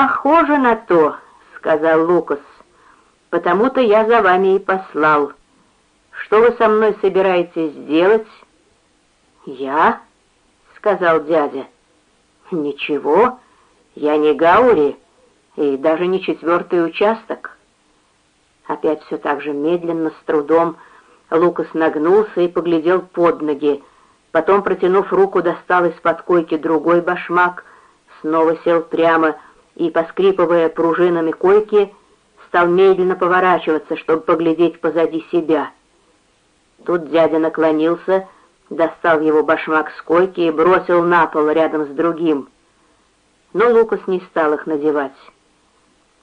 «Похоже на то», — сказал Лукас. «Потому-то я за вами и послал. Что вы со мной собираетесь делать?» «Я?» — сказал дядя. «Ничего, я не Гаури и даже не четвертый участок». Опять все так же медленно, с трудом, Лукас нагнулся и поглядел под ноги. Потом, протянув руку, достал из-под койки другой башмак, снова сел прямо и, поскрипывая пружинами койки, стал медленно поворачиваться, чтобы поглядеть позади себя. Тут дядя наклонился, достал его башмак с койки и бросил на пол рядом с другим. Но Лукас не стал их надевать.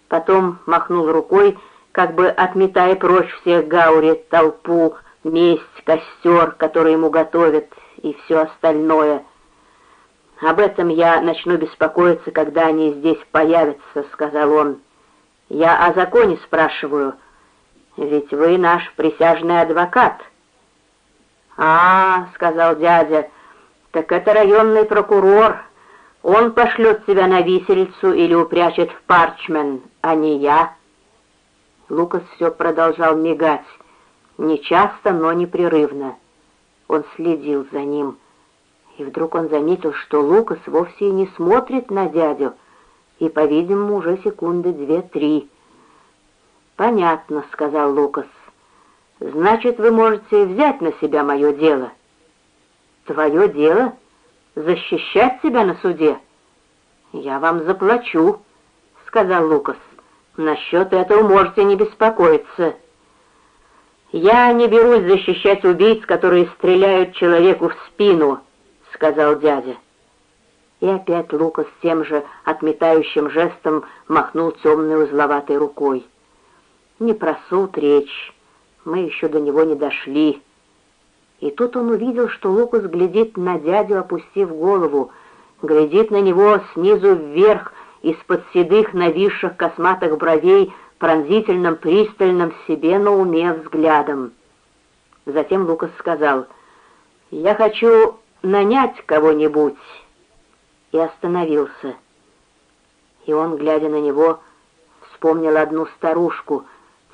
Потом махнул рукой, как бы отметая прочь всех Гаури, толпу, месть, костер, который ему готовят, и все остальное. «Об этом я начну беспокоиться, когда они здесь появятся», — сказал он. «Я о законе спрашиваю, ведь вы наш присяжный адвокат». «А, — сказал дядя, — так это районный прокурор. Он пошлет тебя на виселицу или упрячет в парчмен, а не я». Лукас все продолжал мигать, нечасто, но непрерывно. Он следил за ним, и вдруг он заметил, что Лукас вовсе и не смотрит на дядю, и, по-видимому, уже секунды две-три. «Понятно», — сказал Лукас. «Значит, вы можете взять на себя мое дело». «Твое дело? Защищать себя на суде?» «Я вам заплачу», — сказал Лукас. Насчет этого можете не беспокоиться. Я не берусь защищать убийц, которые стреляют человеку в спину, сказал дядя. И опять Лукас тем же отметающим жестом махнул темной узловатой рукой. Не про суд речь, мы еще до него не дошли. И тут он увидел, что Лукас глядит на дядю, опустив голову, глядит на него снизу вверх, из-под седых нависших косматых бровей пронзительным, пристальным себе на уме взглядом. Затем Лукас сказал, «Я хочу нанять кого-нибудь», и остановился. И он, глядя на него, вспомнил одну старушку,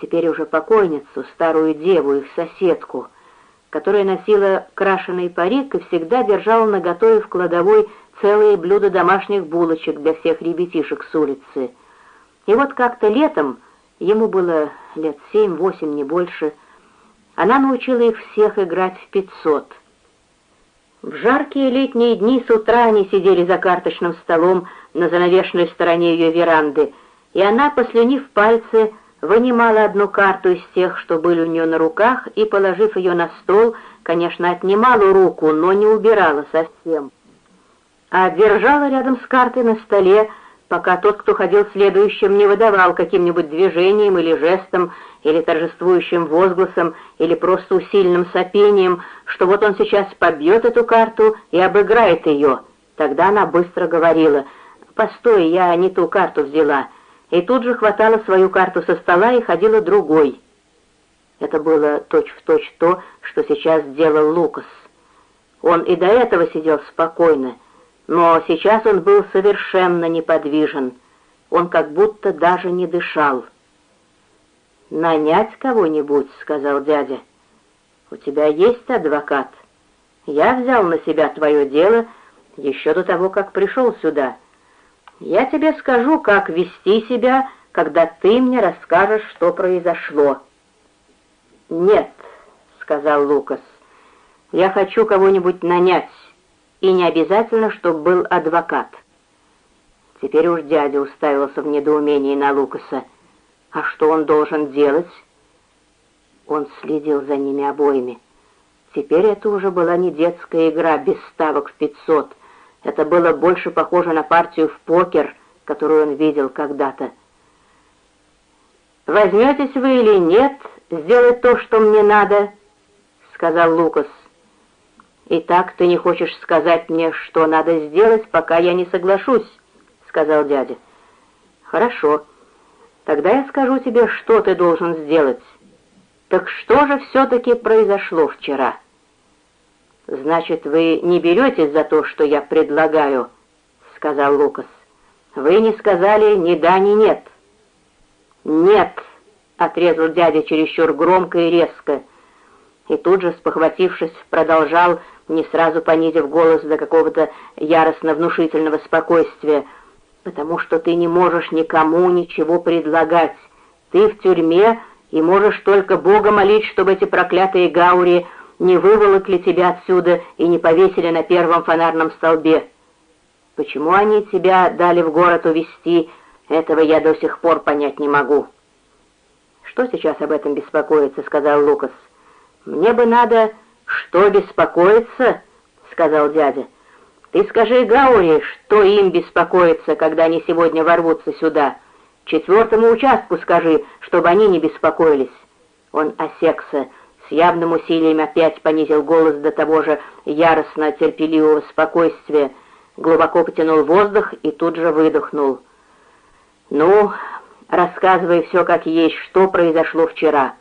теперь уже покойницу, старую деву, их соседку, которая носила крашеный парик и всегда держала наготове в кладовой целые блюда домашних булочек для всех ребятишек с улицы. И вот как-то летом, ему было лет семь-восемь, не больше, она научила их всех играть в пятьсот. В жаркие летние дни с утра они сидели за карточным столом на занавешенной стороне ее веранды, и она, послюнив пальцы, вынимала одну карту из тех, что были у нее на руках, и, положив ее на стол, конечно, отнимала руку, но не убирала совсем а держала рядом с картой на столе, пока тот, кто ходил следующим, не выдавал каким-нибудь движением или жестом, или торжествующим возгласом, или просто усиленным сопением, что вот он сейчас побьет эту карту и обыграет ее. Тогда она быстро говорила, «Постой, я не ту карту взяла», и тут же хватала свою карту со стола и ходила другой. Это было точь-в-точь точь то, что сейчас делал Лукас. Он и до этого сидел спокойно, но сейчас он был совершенно неподвижен, он как будто даже не дышал. «Нанять кого-нибудь», — сказал дядя. «У тебя есть адвокат? Я взял на себя твое дело еще до того, как пришел сюда. Я тебе скажу, как вести себя, когда ты мне расскажешь, что произошло». «Нет», — сказал Лукас, — «я хочу кого-нибудь нанять» и не обязательно, чтобы был адвокат. Теперь уж дядя уставился в недоумении на Лукаса. А что он должен делать? Он следил за ними обоими. Теперь это уже была не детская игра без ставок в пятьсот. Это было больше похоже на партию в покер, которую он видел когда-то. «Возьметесь вы или нет сделать то, что мне надо?» — сказал Лукас. «Итак, ты не хочешь сказать мне, что надо сделать, пока я не соглашусь», — сказал дядя. «Хорошо. Тогда я скажу тебе, что ты должен сделать. Так что же все-таки произошло вчера?» «Значит, вы не беретесь за то, что я предлагаю», — сказал Лукас. Вы не сказали ни да, ни нет». «Нет», — отрезал дядя чересчур громко и резко, и тут же, спохватившись, продолжал, не сразу понизив голос до какого-то яростно-внушительного спокойствия, «потому что ты не можешь никому ничего предлагать. Ты в тюрьме и можешь только Бога молить, чтобы эти проклятые гаури не выволокли тебя отсюда и не повесили на первом фонарном столбе. Почему они тебя дали в город увезти, этого я до сих пор понять не могу». «Что сейчас об этом беспокоиться?» — сказал Лукас. «Мне бы надо...» «Что беспокоиться?» — сказал дядя. «Ты скажи Гаури, что им беспокоиться, когда они сегодня ворвутся сюда. Четвертому участку скажи, чтобы они не беспокоились». Он осекся, с явным усилием опять понизил голос до того же яростно-терпеливого спокойствия, глубоко потянул воздух и тут же выдохнул. «Ну, рассказывай все как есть, что произошло вчера».